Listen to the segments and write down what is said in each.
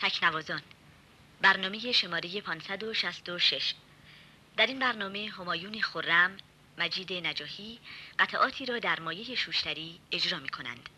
تکنوازان برنامه شماره 566 در این برنامه همایون خرم مجید نجاهی قطعاتی را در مایه شوشتری اجرا می کنند.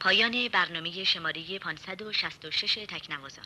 پایان برنامه شماره 566 تکنوازان.